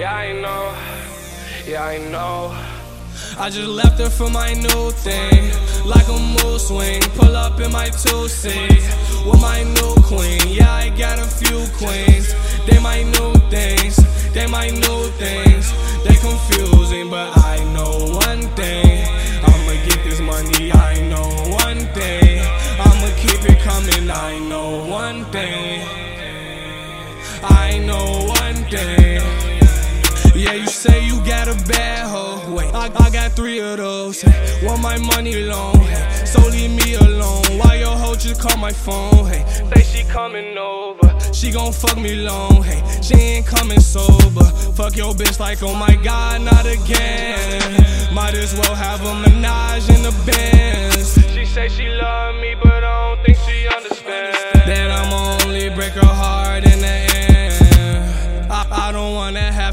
Yeah, I know. Yeah, I know. I just left her for my new thing. Like a moose swing. Pull up in my two seat. With my new queen. Yeah, I got a few queens. They my new things. They my new things. They confusing, but I know one thing. I'ma get this money. I know one thing. I'ma keep it coming. I know one thing. I know one thing. Yeah, you say you got a bad hoe. Wait, I, I got three of those. Hey, want my money long. Hey, so leave me alone. Why your hoe just call my phone? Hey, say she coming over. She gon' fuck me long. Hey, she ain't coming sober. Fuck your bitch like, oh my god, not again. Might as well have a menage in the Benz. She say she love me, but I don't think she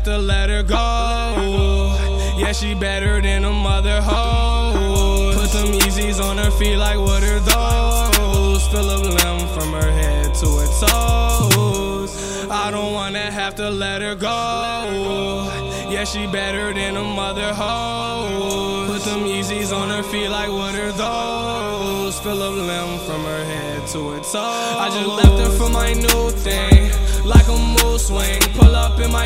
to let her go. Yeah, she better than a mother hoe. Put some Yeezys on her feet like what are those? Phillip Lim from her head to her toes. I don't wanna have to let her go. Yeah, she better than a mother hoe. Put some Yeezys on her feet like what are those? Phillip Lim from her head to her toes. I just left her for my new thing. Like a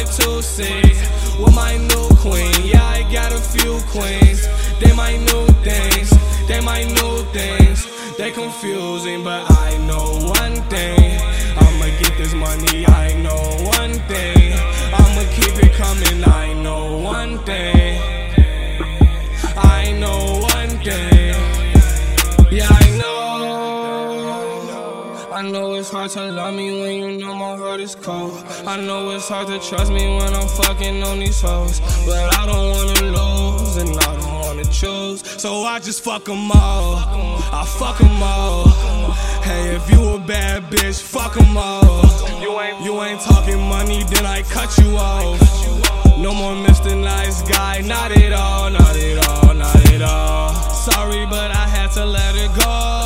my two seat. With my new queen. Yeah, I got a few queens. They my new things. They my new things. They confusing, but I know one thing. I'ma get this money. I know one thing. I'ma keep it coming. I know one thing. I know one thing. Yeah, I. I know it's hard to love me when you know my heart is cold. I know it's hard to trust me when I'm fucking on these hoes. But I don't wanna lose and I don't wanna choose. So I just fuck them all. I fuck them all. Hey, if you a bad bitch, fuck them all. You ain't You ain't talking money, then I cut you off. No more Mr. Nice Guy, not at all, not at all, not at all. Sorry, but I had to let it go.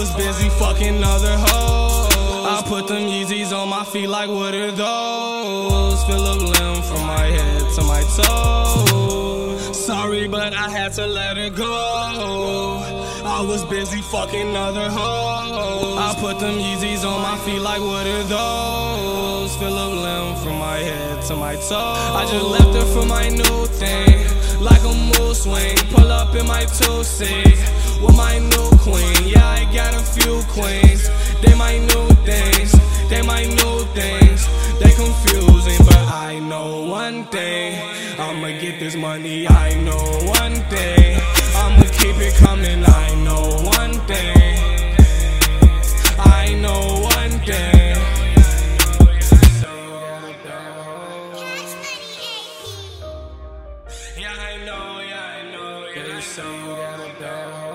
I was busy fucking other hoes. I put them Yeezys on my feet like what are those? Phillip Lim from my head to my toes. Sorry, but I had to let it go. I was busy fucking other hoes. I put them Yeezys on my feet like what are those? Phillip Lim from my head to my toes. I just left her for my new thing. Like a moose swing. Pull up in my two seat. With my new queen. one day I'ma get this money, I know one day I'ma keep it coming, I know one day I know one day Yeah, I know, yeah, I know, yeah, I know.